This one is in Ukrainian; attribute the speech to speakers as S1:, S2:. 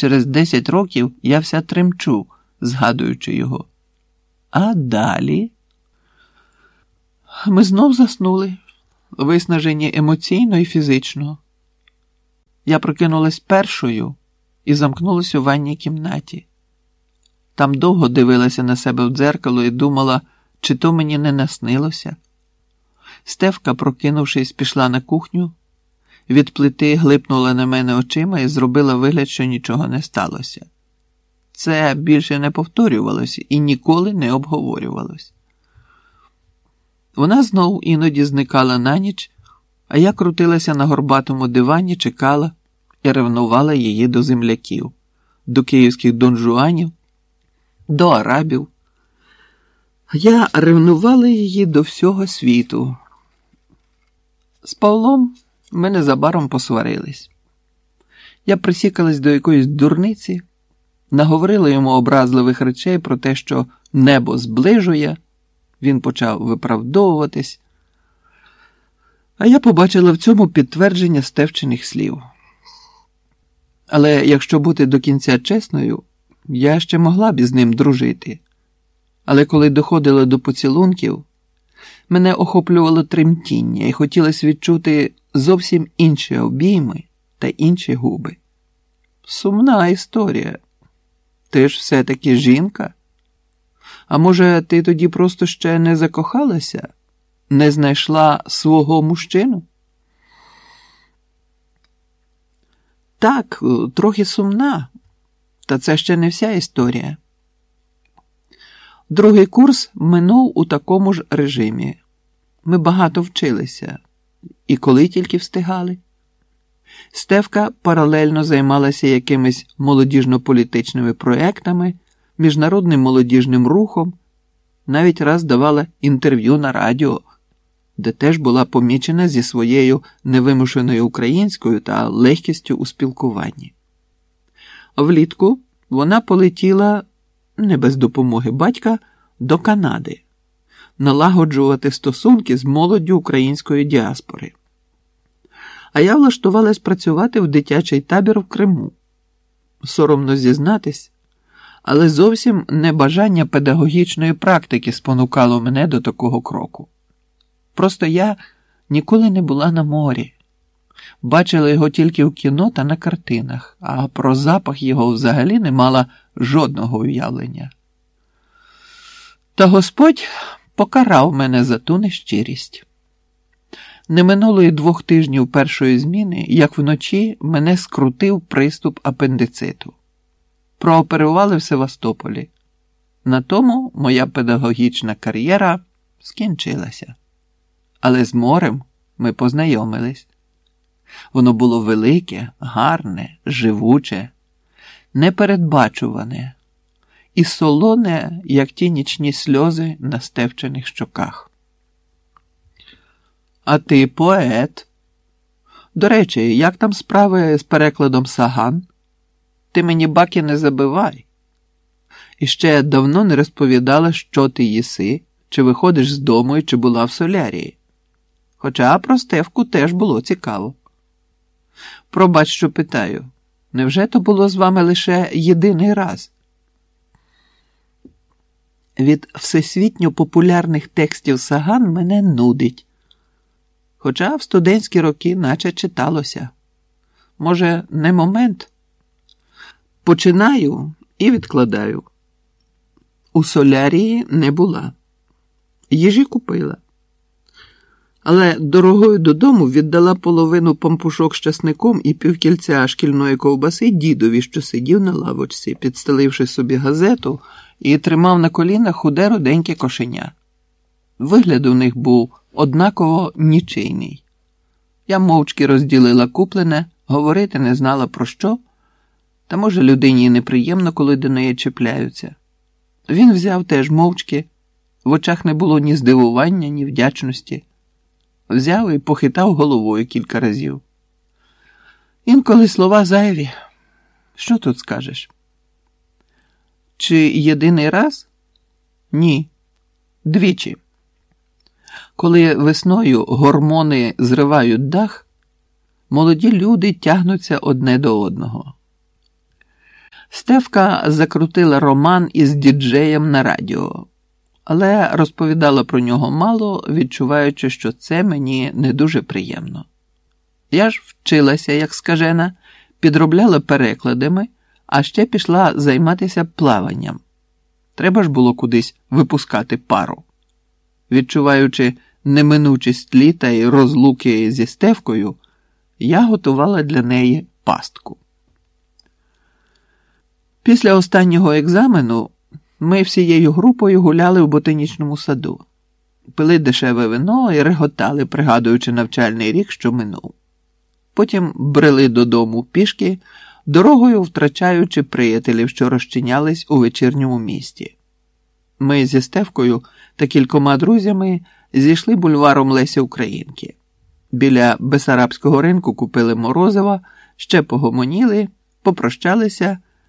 S1: Через десять років я вся тремчу, згадуючи його. А далі ми знов заснули, виснажені емоційно і фізично. Я прокинулась першою і замкнулась у ванній кімнаті. Там довго дивилася на себе в дзеркало і думала, чи то мені не наснилося. Стевка, прокинувшись, пішла на кухню, від плити глипнула на мене очима і зробила вигляд, що нічого не сталося. Це більше не повторювалося і ніколи не обговорювалось. Вона знов іноді зникала на ніч, а я крутилася на горбатому дивані, чекала і ревнувала її до земляків, до київських донжуанів, до арабів. Я ревнувала її до всього світу. З Павлом ми незабаром посварились. Я присікалась до якоїсь дурниці, наговорила йому образливих речей про те, що небо зближує. Він почав виправдовуватись, а я побачила в цьому підтвердження стевчених слів. Але якщо бути до кінця чесною, я ще могла б із ним дружити. Але коли доходило до поцілунків, мене охоплювало тремтіння і хотілося відчути зовсім інші обійми та інші губи. Сумна історія. Ти ж все-таки жінка. А може, ти тоді просто ще не закохалася, не знайшла свого мужчину? Так, трохи сумна, та це ще не вся історія. Другий курс минув у такому ж режимі. Ми багато вчилися, і коли тільки встигали. Стевка паралельно займалася якимись молодіжно-політичними проектами, міжнародним молодіжним рухом, навіть раз давала інтерв'ю на радіо, де теж була помічена зі своєю невимушеною українською та легкістю у спілкуванні. Влітку вона полетіла не без допомоги батька до Канади налагоджувати стосунки з молоддю української діаспори. А я влаштувалась працювати в дитячий табір в Криму. Соромно зізнатись, але зовсім не бажання педагогічної практики спонукало мене до такого кроку. Просто я ніколи не була на морі, бачила його тільки в кіно та на картинах, а про запах його взагалі не мала жодного уявлення. Та Господь покарав мене за ту нещирість. Не минуло й двох тижнів першої зміни, як вночі мене скрутив приступ апендициту. Прооперували в Севастополі. На тому моя педагогічна кар'єра скінчилася. Але з морем ми познайомились. Воно було велике, гарне, живуче, непередбачуване і солоне, як ті нічні сльози на стевчених щоках. А ти поет. До речі, як там справи з перекладом Саган? Ти мені баки не забивай. І ще давно не розповідала, що ти їси, чи виходиш з дому і чи була в солярії. Хоча про Стевку теж було цікаво. Пробач, що питаю, невже то було з вами лише єдиний раз? Від всесвітньо популярних текстів Саган мене нудить. Хоча в студентські роки наче читалося. Може, не момент? Починаю і відкладаю. У солярії не була. Їжі купила. Але дорогою додому віддала половину пампушок з часником і півкільця шкільної ковбаси дідові, що сидів на лавочці, підстеливши собі газету і тримав на колінах худе руденьке кошеня. Вигляд у них був однаково нічийний. Я мовчки розділила куплене, говорити не знала про що, та, може, людині неприємно, коли до неї чіпляються. Він взяв теж мовчки, в очах не було ні здивування, ні вдячності. Взяв і похитав головою кілька разів. Інколи слова зайві. Що тут скажеш? Чи єдиний раз? Ні. Двічі. Коли весною гормони зривають дах, молоді люди тягнуться одне до одного. Стевка закрутила роман із діджеєм на радіо, але розповідала про нього мало, відчуваючи, що це мені не дуже приємно. Я ж вчилася, як скажена, підробляла перекладами, а ще пішла займатися плаванням. Треба ж було кудись випускати пару. Відчуваючи неминучість літа і розлуки зі Стевкою, я готувала для неї пастку. Після останнього екзамену ми всією групою гуляли в ботанічному саду, пили дешеве вино і реготали, пригадуючи навчальний рік, що минув. Потім брели додому пішки, дорогою втрачаючи приятелів, що розчинялись у вечірньому місті. Ми зі Стевкою та кількома друзями зійшли бульваром Лесі Українки. Біля Бесарабського ринку купили морозива, ще погомоніли, попрощалися.